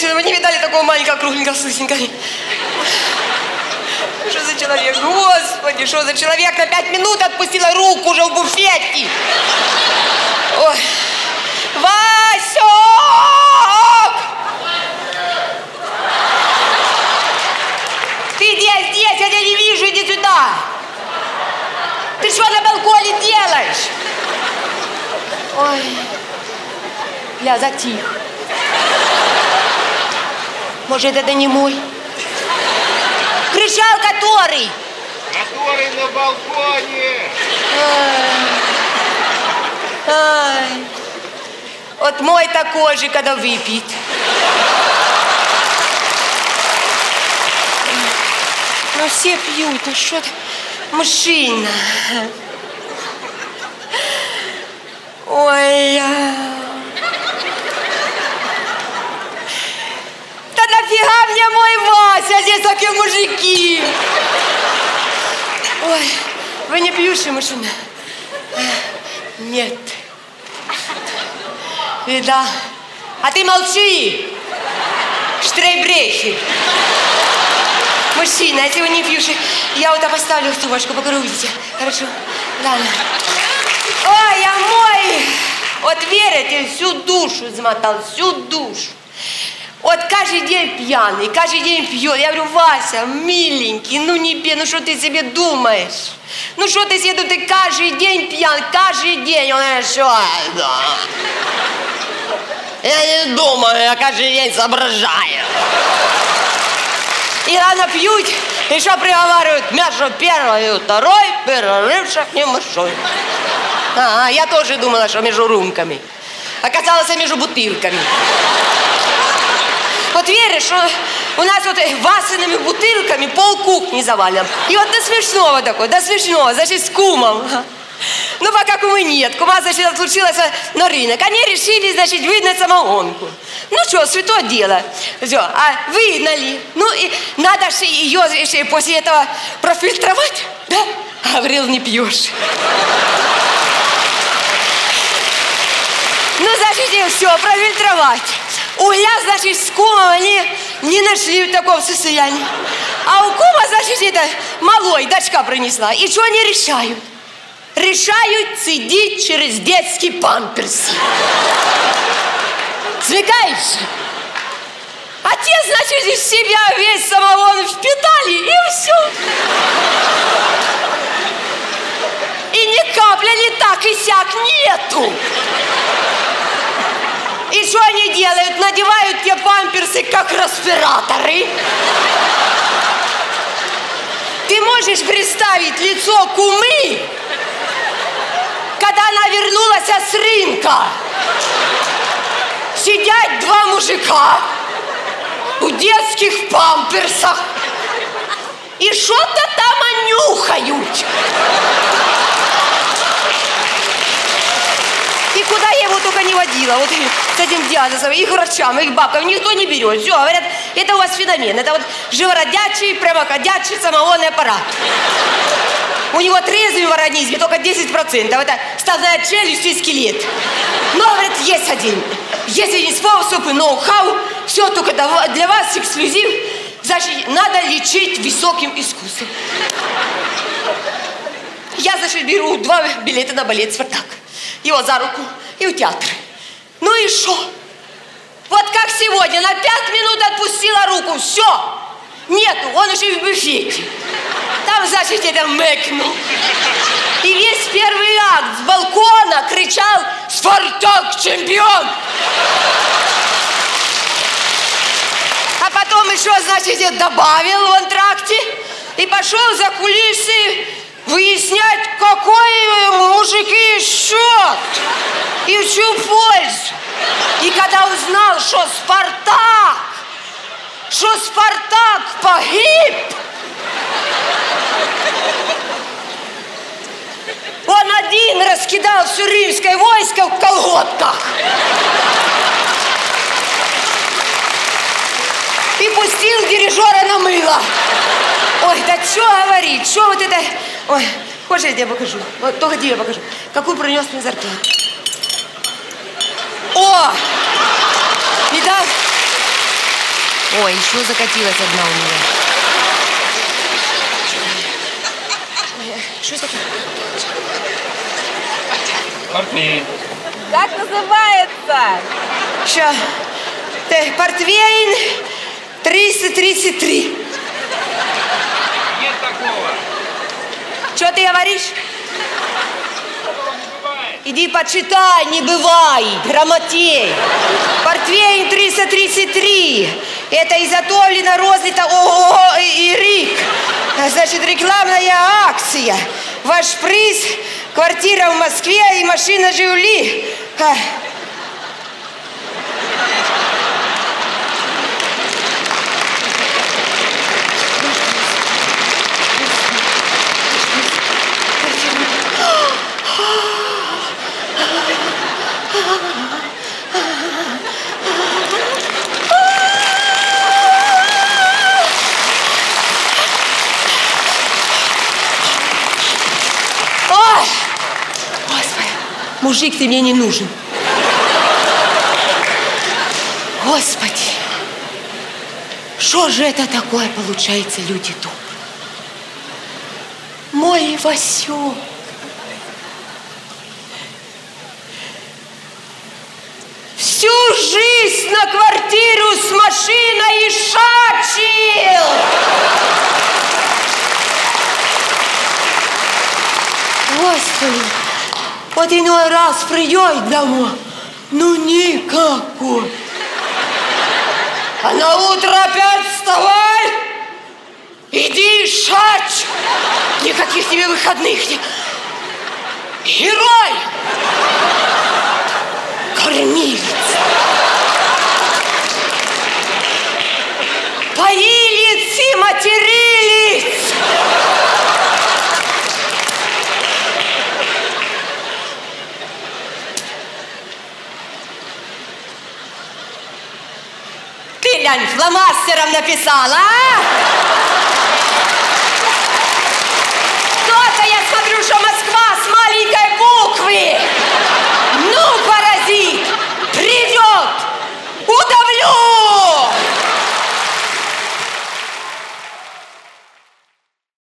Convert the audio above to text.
женщина, вы не видали такого маленького, кругленького, слысенького? Что за человек? Господи, что за человек? На пять минут отпустила руку уже в буфетке. Ой. Васек! Ты здесь, здесь, я тебя не вижу, иди сюда. Ты что на балконе делаешь? Ой. Ля, затих. Может, это не мой? Кричал который? Который на балконе. Ай. Вот мой такой же, когда выпьет. Ну, все пьют, ну что ты, мужчина. Ой, а. Да нафига мне мой Вася, здесь такие мужики. Ой, вы не пьющий мужчина? Нет. Вида. А ты молчи. Штрейбрехи. Мужчина, если вы не пьющий, я вот поставлю в трубочку, пока увидите. Хорошо? Ладно. Ой, я мой. Вот верите, всю душу измотал, всю душу. Каждый день пьяный, каждый день пьет. Я говорю, Вася, миленький, ну не пей, ну что ты себе думаешь? Ну что ты себе ты каждый день пьян, каждый день. Он говорит, что? Да. Я не думаю, я каждый день соображаю. И рано пьют, еще приговаривают между первой и второй перерывших небольшой. А, я тоже думала, что между рюмками. Оказалось, между бутылками. Вот веришь, у нас вот васаными бутылками пол кухни завален. И вот до смешного такой, до смешного, значит, с кумом. Ну, пока кумы нет. Кума, значит, отлучилась на рынок. Они решили, значит, выгнать самогонку. Ну что, святое дело. Все, а выгнали. Ну, и надо же ее еще после этого профильтровать, да? Говорил, не пьешь. Ну, значит, все, профильтровать. Угля, значит, с кумом они не нашли в таком состоянии. А у кума, значит, это малой, дочка принесла. И что они решают? Решают цедить через детский памперс. Смекаешь? Отец, значит, из себя весь самогон впитали, и все. И ни капля не так и сяк нету. И что они делают? Надевают те памперсы, как респираторы. Ты можешь представить лицо кумы, когда она вернулась с рынка? Сидят два мужика в детских памперсах и что-то там нюхают. Его только не водила, вот с этим диагнозом, и врачам, и к бабкам, никто не берет. Все, говорят, это у вас феномен, это вот живородячий, прямоходячий самогонный аппарат. У него трезвый в организме только 10%, это ставная челюсть и скелет. Но, говорят, есть один. Есть один способ и ноу-хау, все только для вас эксклюзив, значит, надо лечить высоким искусством. Я, значит, беру два билета на балет «Спартак» его за руку и в театр. Ну и что? Вот как сегодня, на пять минут отпустила руку, все. Нету, он уже в буфете. Там, значит, это мэкнул. И весь первый акт с балкона кричал «Спартак чемпион!» А потом еще, значит, добавил в антракте и пошел за кулисы выяснять, какой мужики счет и в чью пользу. И когда узнал, что Спартак, что Спартак погиб, он один раскидал все римское войско в колготках. И пустил дирижера на мыло. Что говорить, что вот это... Ой, хочешь, я тебе покажу? Вот, только тебе покажу. Какую принес мне зарплату. О! Видал? Ой, еще закатилась одна у меня. Что это такое? Портвейн. Как называется? Э, Портвейн 333. Нет такого. Что ты говоришь? Иди почитай, не бывает, грамотей. Портвейн 333. Это изготовлено, розлито и РИК. Значит, рекламная акция. Ваш приз – квартира в Москве и машина «Жигули». А, Ой! Господи, мужик, ты мне не нужен. Господи, что же это такое получается, люди добрые? Мой Васек. Всю жизнь на квартиру с машиной и шачил. Господи, вот иной раз придет домой, ну никакой. А на утро опять вставай, иди шать. Никаких тебе выходных. Герой! Кормилец! Поилец и материлец! Глянь, фломастером написала, а?